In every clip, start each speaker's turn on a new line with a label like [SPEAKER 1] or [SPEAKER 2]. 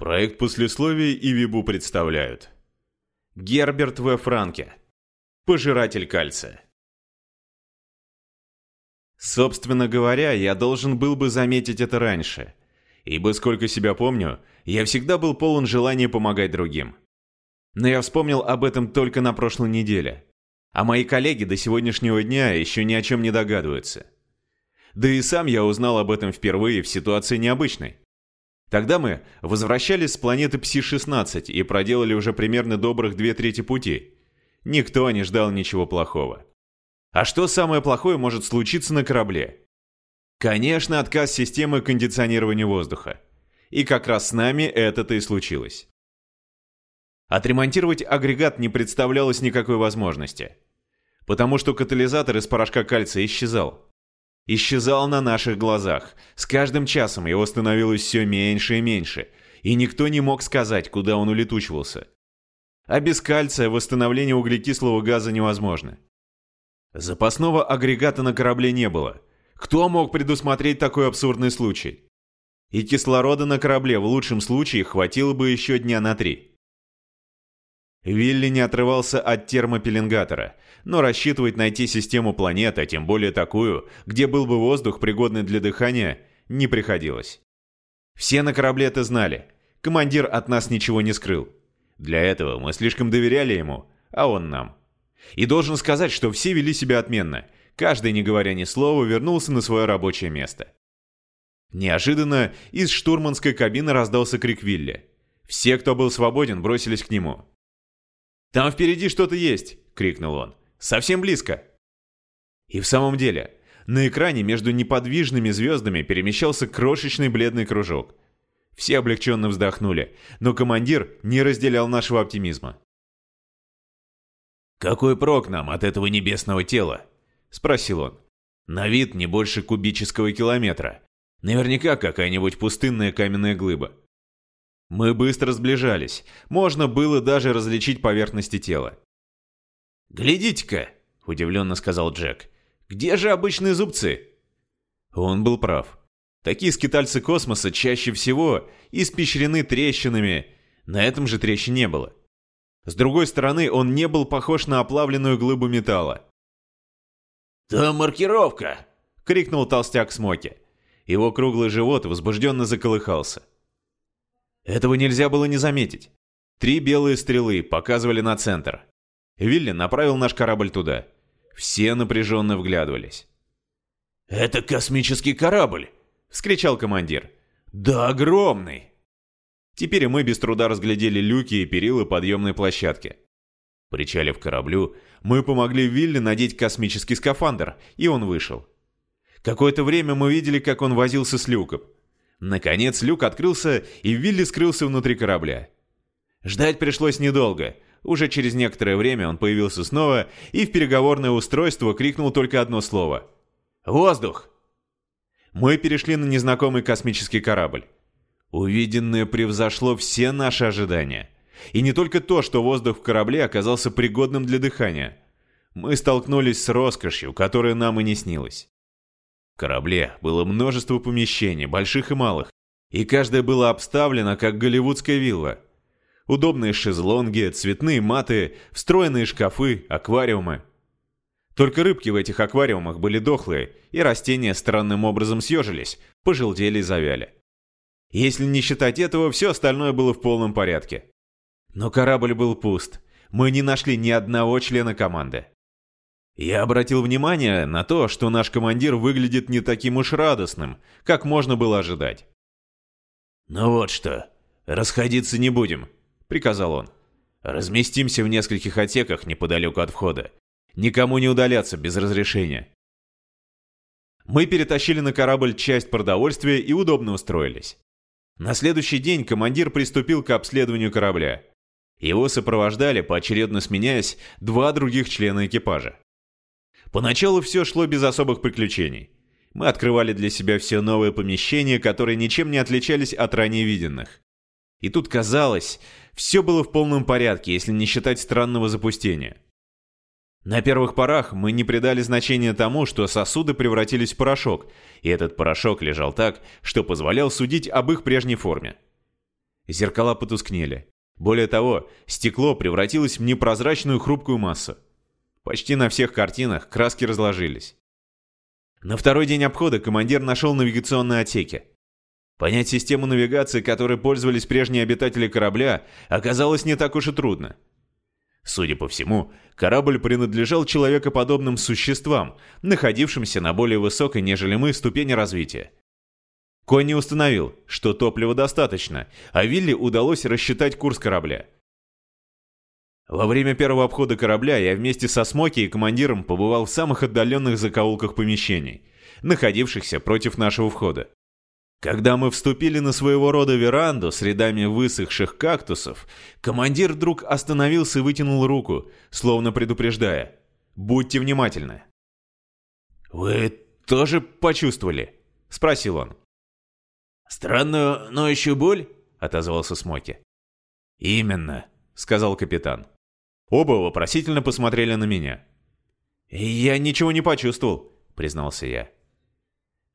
[SPEAKER 1] Проект послесловий и Вибу представляют. Герберт В. Франке. Пожиратель кальция. Собственно говоря, я должен был бы заметить это раньше. Ибо, сколько себя помню, я всегда был полон желания помогать другим. Но я вспомнил об этом только на прошлой неделе. А мои коллеги до сегодняшнего дня еще ни о чем не догадываются. Да и сам я узнал об этом впервые в ситуации необычной. Тогда мы возвращались с планеты Пси-16 и проделали уже примерно добрых две трети пути. Никто не ждал ничего плохого. А что самое плохое может случиться на корабле? Конечно, отказ системы кондиционирования воздуха. И как раз с нами это-то и случилось. Отремонтировать агрегат не представлялось никакой возможности. Потому что катализатор из порошка кальция исчезал исчезал на наших глазах. С каждым часом его становилось все меньше и меньше, и никто не мог сказать, куда он улетучивался. А без кальция восстановление углекислого газа невозможно. Запасного агрегата на корабле не было. Кто мог предусмотреть такой абсурдный случай? И кислорода на корабле в лучшем случае хватило бы еще дня на три. Вилли не отрывался от термопеленгатора, но рассчитывать найти систему планеты, тем более такую, где был бы воздух, пригодный для дыхания, не приходилось. Все на корабле это знали. Командир от нас ничего не скрыл. Для этого мы слишком доверяли ему, а он нам. И должен сказать, что все вели себя отменно. Каждый, не говоря ни слова, вернулся на свое рабочее место. Неожиданно из штурманской кабины раздался крик Вилли. Все, кто был свободен, бросились к нему. «Там впереди что-то есть!» — крикнул он. «Совсем близко!» И в самом деле, на экране между неподвижными звездами перемещался крошечный бледный кружок. Все облегченно вздохнули, но командир не разделял нашего оптимизма.
[SPEAKER 2] «Какой прок нам от этого небесного тела?» — спросил он. «На вид не больше кубического километра. Наверняка какая-нибудь пустынная каменная глыба.
[SPEAKER 1] Мы быстро сближались. Можно было даже различить поверхности тела.
[SPEAKER 2] «Глядите-ка!» – удивленно сказал Джек. «Где же обычные зубцы?»
[SPEAKER 1] Он был прав. Такие скитальцы космоса чаще всего испещрены трещинами. На этом же трещин не было. С другой стороны, он не был похож на оплавленную глыбу металла.
[SPEAKER 2] «Там маркировка!»
[SPEAKER 1] — крикнул толстяк Смоки. Его круглый живот возбужденно заколыхался. Этого нельзя было не заметить. Три белые стрелы показывали на центр. Вилли направил наш корабль туда. Все напряженно вглядывались.
[SPEAKER 2] «Это космический корабль!» — вскричал командир. «Да огромный!»
[SPEAKER 1] Теперь мы без труда разглядели люки и перила подъемной площадки. Причалив кораблю, мы помогли Вилли надеть космический скафандр, и он вышел. Какое-то время мы видели, как он возился с люком. Наконец люк открылся, и Вилли скрылся внутри корабля. Ждать пришлось недолго. Уже через некоторое время он появился снова и в переговорное устройство крикнул только одно слово. «Воздух!» Мы перешли на незнакомый космический корабль. Увиденное превзошло все наши ожидания. И не только то, что воздух в корабле оказался пригодным для дыхания. Мы столкнулись с роскошью, которая нам и не снилась корабле было множество помещений, больших и малых, и каждое было обставлено как голливудская вилла. Удобные шезлонги, цветные маты, встроенные шкафы, аквариумы. Только рыбки в этих аквариумах были дохлые, и растения странным образом съежились, пожелтели и завяли. Если не считать этого, все остальное было в полном порядке. Но корабль был пуст. Мы не нашли ни одного члена команды. Я обратил внимание на то, что наш командир выглядит не таким уж радостным, как можно было ожидать.
[SPEAKER 2] «Ну вот что, расходиться не будем», — приказал он.
[SPEAKER 1] «Разместимся в нескольких отсеках неподалеку от входа. Никому не удаляться без разрешения». Мы перетащили на корабль часть продовольствия и удобно устроились. На следующий день командир приступил к обследованию корабля. Его сопровождали, поочередно сменяясь, два других члена экипажа. Поначалу все шло без особых приключений. Мы открывали для себя все новые помещения, которые ничем не отличались от ранее виденных. И тут казалось, все было в полном порядке, если не считать странного запустения. На первых порах мы не придали значения тому, что сосуды превратились в порошок, и этот порошок лежал так, что позволял судить об их прежней форме. Зеркала потускнели. Более того, стекло превратилось в непрозрачную хрупкую массу. Почти на всех картинах краски разложились. На второй день обхода командир нашел навигационные отсеки. Понять систему навигации, которой пользовались прежние обитатели корабля, оказалось не так уж и трудно. Судя по всему, корабль принадлежал человекоподобным существам, находившимся на более высокой, нежели мы, ступени развития. Конни установил, что топлива достаточно, а Вилли удалось рассчитать курс корабля. Во время первого обхода корабля я вместе со Смоки и командиром побывал в самых отдаленных закоулках помещений, находившихся против нашего входа. Когда мы вступили на своего рода веранду с рядами высохших кактусов, командир вдруг остановился и вытянул руку, словно предупреждая. «Будьте внимательны». «Вы тоже почувствовали?» — спросил он.
[SPEAKER 2] «Странную ноющую боль?» — отозвался Смоки.
[SPEAKER 1] «Именно», — сказал капитан. Оба вопросительно посмотрели на меня. «Я ничего не почувствовал», — признался я.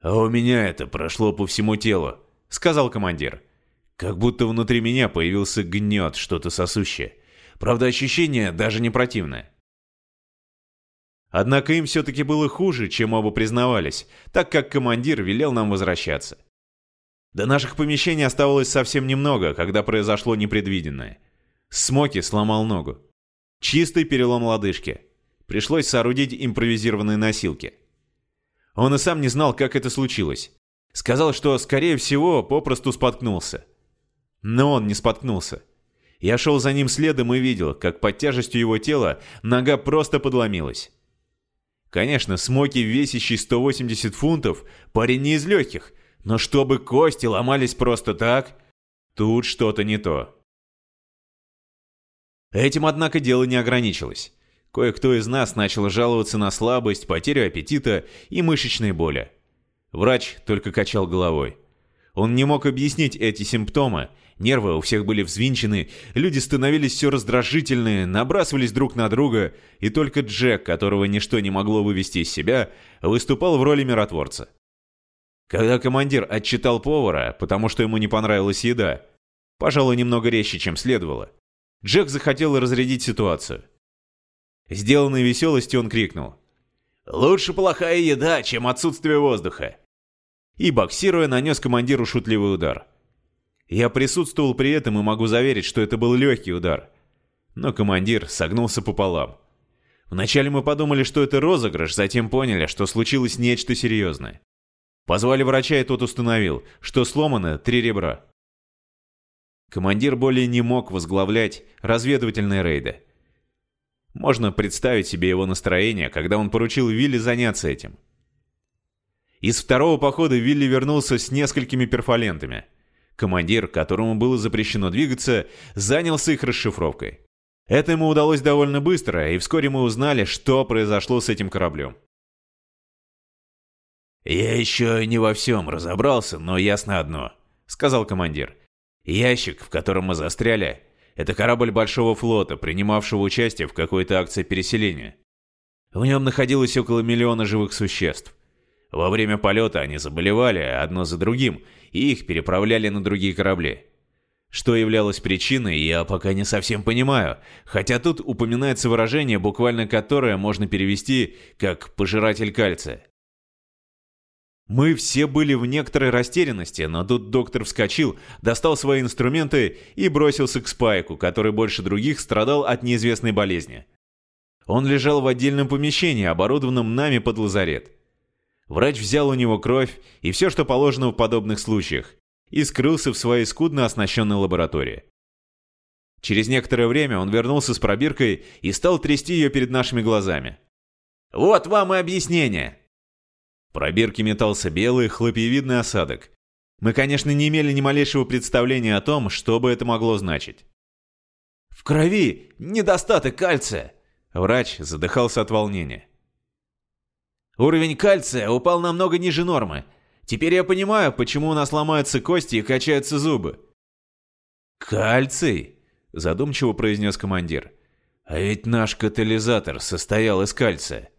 [SPEAKER 2] «А у меня это прошло по всему телу», — сказал командир. «Как будто внутри меня появился гнет, что-то сосущее. Правда, ощущение даже не противное».
[SPEAKER 1] Однако им все-таки было хуже, чем оба признавались, так как командир велел нам возвращаться. До наших помещений оставалось совсем немного, когда произошло непредвиденное. Смоки сломал ногу. Чистый перелом лодыжки. Пришлось соорудить импровизированные носилки. Он и сам не знал, как это случилось. Сказал, что, скорее всего, попросту споткнулся. Но он не споткнулся. Я шел за ним следом и видел, как под тяжестью его тела нога просто подломилась. Конечно, Смоки, весящий 180 фунтов, парень не из легких, но чтобы кости ломались просто так, тут что-то не то. Этим, однако, дело не ограничилось. Кое-кто из нас начал жаловаться на слабость, потерю аппетита и мышечные боли. Врач только качал головой. Он не мог объяснить эти симптомы, нервы у всех были взвинчены, люди становились все раздражительные, набрасывались друг на друга, и только Джек, которого ничто не могло вывести из себя, выступал в роли миротворца. Когда командир отчитал повара, потому что ему не понравилась еда, пожалуй, немного резче, чем следовало, Джек захотел разрядить ситуацию. Сделанной веселостью он крикнул. «Лучше плохая еда, чем отсутствие воздуха!» И, боксируя, нанес командиру шутливый удар. Я присутствовал при этом и могу заверить, что это был легкий удар. Но командир согнулся пополам. Вначале мы подумали, что это розыгрыш, затем поняли, что случилось нечто серьезное. Позвали врача, и тот установил, что сломано три ребра. Командир более не мог возглавлять разведывательные рейды. Можно представить себе его настроение, когда он поручил Вилли заняться этим. Из второго похода Вилли вернулся с несколькими перфолентами. Командир, которому было запрещено двигаться, занялся их расшифровкой. Это ему удалось довольно быстро, и вскоре мы узнали, что произошло с этим кораблем.
[SPEAKER 2] «Я еще не во всем разобрался, но ясно одно», — сказал командир. «Ящик, в котором мы застряли, это корабль большого флота, принимавшего участие в какой-то акции переселения. В нем находилось около миллиона живых существ. Во время полета они заболевали одно за другим, и их переправляли на другие корабли. Что являлось причиной, я пока не совсем понимаю, хотя тут упоминается выражение, буквально которое можно перевести как «пожиратель кальция».
[SPEAKER 1] Мы все были в некоторой растерянности, но тут доктор вскочил, достал свои инструменты и бросился к Спайку, который больше других страдал от неизвестной болезни. Он лежал в отдельном помещении, оборудованном нами под лазарет. Врач взял у него кровь и все, что положено в подобных случаях, и скрылся в своей скудно оснащенной лаборатории. Через некоторое время он вернулся с пробиркой и стал трясти ее перед нашими глазами. «Вот вам и объяснение!» Пробирке метался белый, хлопьевидный осадок. Мы, конечно, не имели ни малейшего представления о том, что бы это могло значить. «В крови недостаток кальция!» Врач задыхался от волнения. «Уровень кальция упал намного ниже нормы. Теперь я понимаю, почему у нас ломаются кости и качаются зубы». «Кальций?» – задумчиво произнес командир. «А ведь наш катализатор состоял из кальция».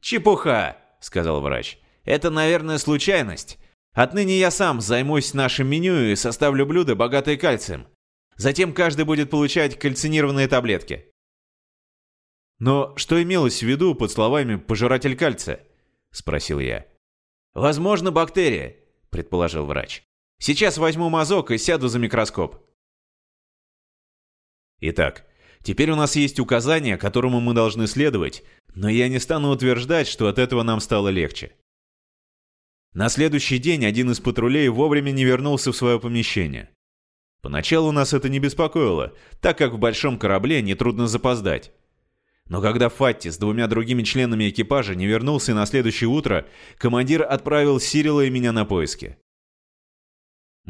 [SPEAKER 1] «Чепуха!» — сказал врач. «Это, наверное, случайность.
[SPEAKER 2] Отныне я сам займусь нашим меню и составлю блюда, богатые кальцием. Затем каждый будет получать кальцинированные таблетки.
[SPEAKER 1] Но что имелось в виду под словами «пожиратель кальция»? Спросил я.
[SPEAKER 2] Возможно, бактерия, предположил врач. Сейчас возьму мазок и сяду за микроскоп.
[SPEAKER 1] Итак, теперь у нас есть указание, которому мы должны следовать, но я не стану утверждать, что от этого нам стало легче. На следующий день один из патрулей вовремя не вернулся в свое помещение. Поначалу нас это не беспокоило, так как в большом корабле нетрудно запоздать. Но когда Фатти с двумя другими членами экипажа не вернулся на следующее утро, командир отправил Сирила и меня на поиски.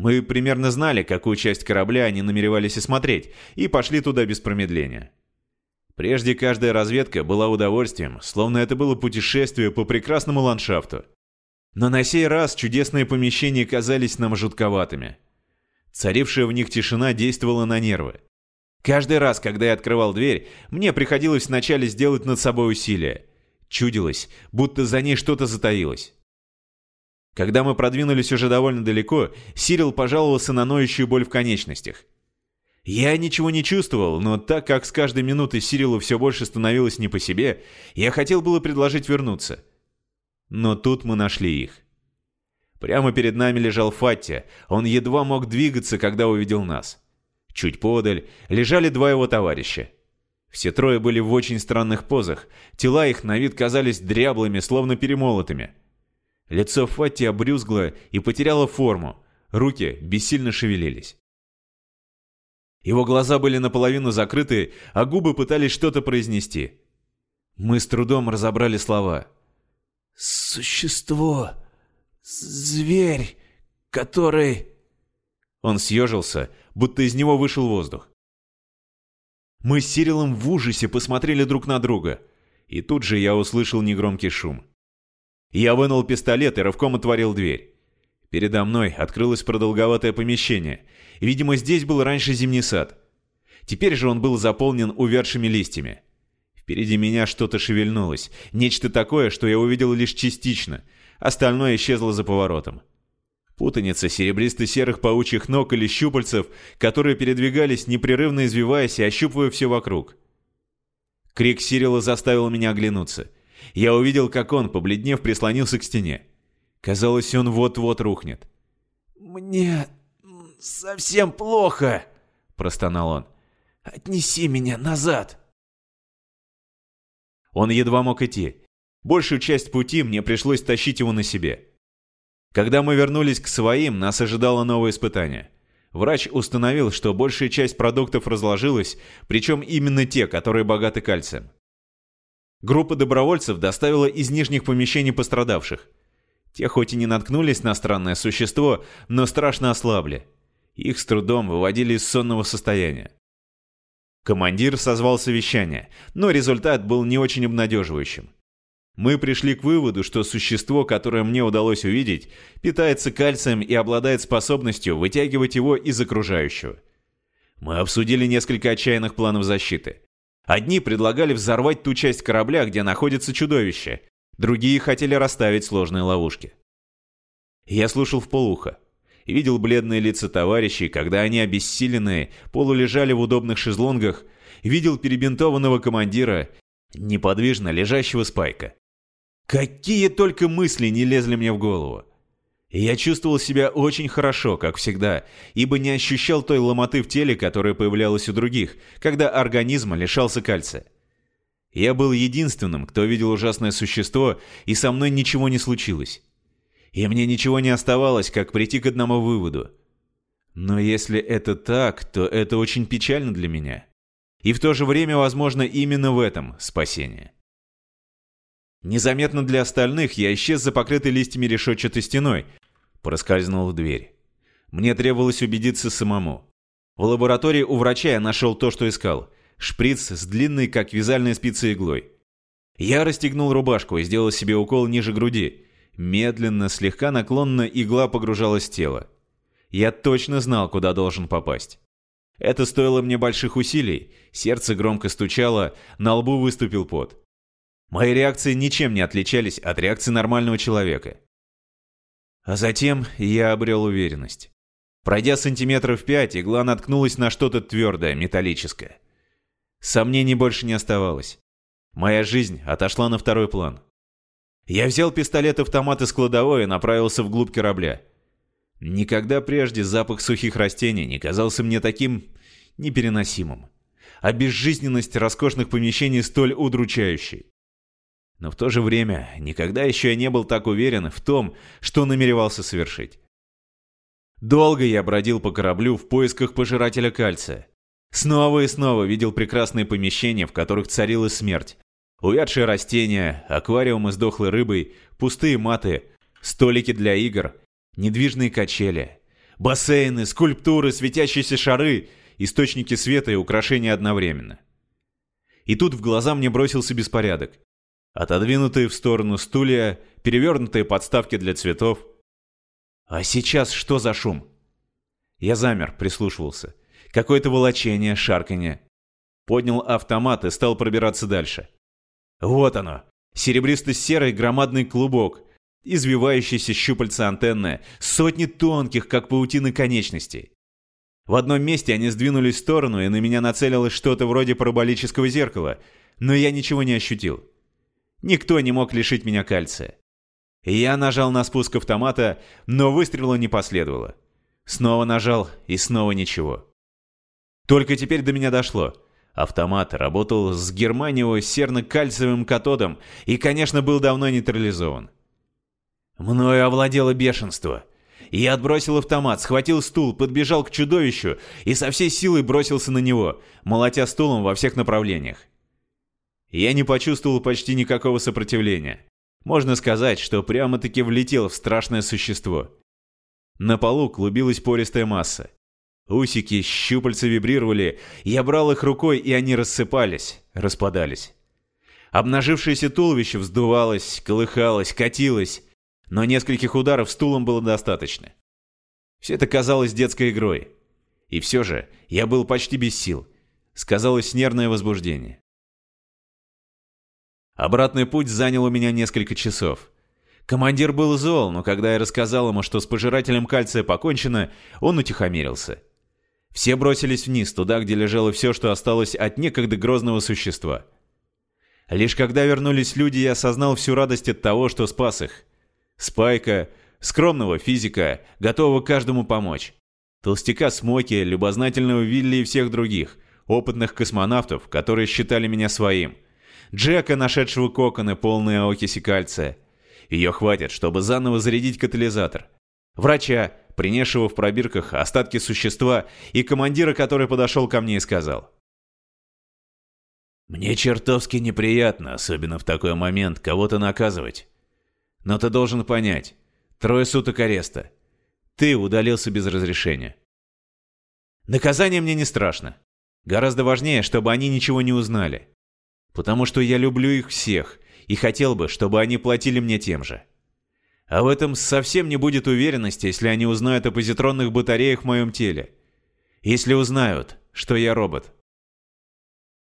[SPEAKER 1] Мы примерно знали, какую часть корабля они намеревались осмотреть, и пошли туда без промедления. Прежде каждая разведка была удовольствием, словно это было путешествие по прекрасному ландшафту. Но на сей раз чудесные помещения казались нам жутковатыми. Царившая в них тишина действовала на нервы. Каждый раз, когда я открывал дверь, мне приходилось вначале сделать над собой усилие. Чудилось, будто за ней что-то затаилось. Когда мы продвинулись уже довольно далеко, Сирил пожаловался на ноющую боль в конечностях. Я ничего не чувствовал, но так как с каждой минутой Сирилу все больше становилось не по себе, я хотел было предложить вернуться. Но тут мы нашли их. Прямо перед нами лежал Фатти, он едва мог двигаться, когда увидел нас. Чуть подаль лежали два его товарища. Все трое были в очень странных позах, тела их на вид казались дряблыми, словно перемолотыми. Лицо Фатти обрюзгло и потеряло форму, руки бессильно шевелились. Его глаза были наполовину закрыты, а губы пытались что-то произнести. Мы с трудом разобрали слова.
[SPEAKER 2] «Существо, зверь, который...»
[SPEAKER 1] Он съежился, будто из него вышел воздух. Мы с Сирилом в ужасе посмотрели друг на друга, и тут же я услышал негромкий шум. Я вынул пистолет и рывком отворил дверь. Передо мной открылось продолговатое помещение. Видимо, здесь был раньше зимний сад. Теперь же он был заполнен увядшими листьями. Впереди меня что-то шевельнулось. Нечто такое, что я увидел лишь частично. Остальное исчезло за поворотом. Путаница серебристо-серых паучьих ног или щупальцев, которые передвигались, непрерывно извиваясь и ощупывая все вокруг. Крик Сирила заставил меня оглянуться — я увидел, как он, побледнев, прислонился к стене. Казалось, он вот-вот рухнет.
[SPEAKER 2] «Мне совсем плохо», — простонал он. «Отнеси меня назад».
[SPEAKER 1] Он едва мог идти. Большую часть пути мне пришлось тащить его на себе. Когда мы вернулись к своим, нас ожидало новое испытание. Врач установил, что большая часть продуктов разложилась, причем именно те, которые богаты кальцием. Группа добровольцев доставила из нижних помещений пострадавших. Те хоть и не наткнулись на странное существо, но страшно ослабли. Их с трудом выводили из сонного состояния. Командир созвал совещание, но результат был не очень обнадеживающим. Мы пришли к выводу, что существо, которое мне удалось увидеть, питается кальцием и обладает способностью вытягивать его из окружающего. Мы обсудили несколько отчаянных планов защиты. Одни предлагали взорвать ту часть корабля, где находится чудовище. Другие хотели расставить сложные ловушки. Я слушал в полухо. Видел бледные лица товарищей, когда они, обессиленные, полулежали в удобных шезлонгах. Видел перебинтованного командира, неподвижно лежащего спайка. Какие только мысли не лезли мне в голову. Я чувствовал себя очень хорошо, как всегда, ибо не ощущал той ломоты в теле, которая появлялась у других, когда организм лишался кальция. Я был единственным, кто видел ужасное существо, и со мной ничего не случилось. И мне ничего не оставалось, как прийти к одному выводу. Но если это так, то это очень печально для меня. И в то же время, возможно, именно в этом спасение. Незаметно для остальных я исчез за покрытой листьями решетчатой стеной, проскользнул в дверь. Мне требовалось убедиться самому. В лаборатории у врача я нашел то, что искал. Шприц с длинной, как вязальная спица иглой. Я расстегнул рубашку и сделал себе укол ниже груди. Медленно, слегка наклонно игла погружалась в тело. Я точно знал, куда должен попасть. Это стоило мне больших усилий, сердце громко стучало, на лбу выступил пот. Мои реакции ничем не отличались от реакции нормального человека. А затем я обрел уверенность. Пройдя сантиметров пять, игла наткнулась на что-то твердое, металлическое. Сомнений больше не оставалось. Моя жизнь отошла на второй план. Я взял пистолет-автомат из кладовой и направился вглубь корабля. Никогда прежде запах сухих растений не казался мне таким непереносимым, а безжизненность роскошных помещений столь удручающей. Но в то же время никогда еще я не был так уверен в том, что намеревался совершить. Долго я бродил по кораблю в поисках пожирателя кальция. Снова и снова видел прекрасные помещения, в которых царила смерть. Увядшие растения, аквариумы с дохлой рыбой, пустые маты, столики для игр, недвижные качели, бассейны, скульптуры, светящиеся шары, источники света и украшения одновременно. И тут в глаза мне бросился беспорядок. Отодвинутые в сторону стулья, перевернутые подставки для цветов. А сейчас что за шум? Я замер, прислушивался. Какое-то волочение, шарканье. Поднял автомат и стал пробираться дальше. Вот оно. Серебристо-серый громадный клубок, извивающиеся щупальца антенны, сотни тонких, как паутины конечностей. В одном месте они сдвинулись в сторону, и на меня нацелилось что-то вроде параболического зеркала, но я ничего не ощутил. Никто не мог лишить меня кальция. Я нажал на спуск автомата, но выстрела не последовало. Снова нажал, и снова ничего. Только теперь до меня дошло. Автомат работал с германио-серно-кальциевым катодом и, конечно, был давно нейтрализован. Мною овладело бешенство. Я отбросил автомат, схватил стул, подбежал к чудовищу и со всей силой бросился на него, молотя стулом во всех направлениях. Я не почувствовал почти никакого сопротивления. Можно сказать, что прямо-таки влетел в страшное существо. На полу клубилась пористая масса. Усики, щупальца вибрировали, я брал их рукой, и они рассыпались, распадались. Обнажившееся туловище вздувалось, колыхалось, катилось, но нескольких ударов стулом было достаточно. Все это казалось детской игрой. И все же я был почти без сил. Сказалось нервное возбуждение. Обратный путь занял у меня несколько часов. Командир был зол, но когда я рассказал ему, что с пожирателем кальция покончено, он утихомирился. Все бросились вниз, туда, где лежало все, что осталось от некогда грозного существа. Лишь когда вернулись люди, я осознал всю радость от того, что спас их. Спайка, скромного физика, готового каждому помочь. Толстяка Смоки, любознательного Вилли и всех других, опытных космонавтов, которые считали меня своим. Джека, нашедшего коконы, полные окиси кальция. Ее хватит, чтобы заново зарядить катализатор. Врача, принесшего в пробирках остатки существа, и командира, который подошел ко мне и сказал. «Мне чертовски неприятно, особенно в такой момент, кого-то наказывать. Но ты должен понять. Трое суток ареста. Ты удалился без разрешения. Наказание мне не страшно. Гораздо важнее, чтобы они ничего не узнали. Потому что я люблю их всех и хотел бы, чтобы они платили мне тем же. А в этом совсем не будет уверенности, если они узнают о позитронных батареях в моем теле. Если узнают, что я робот.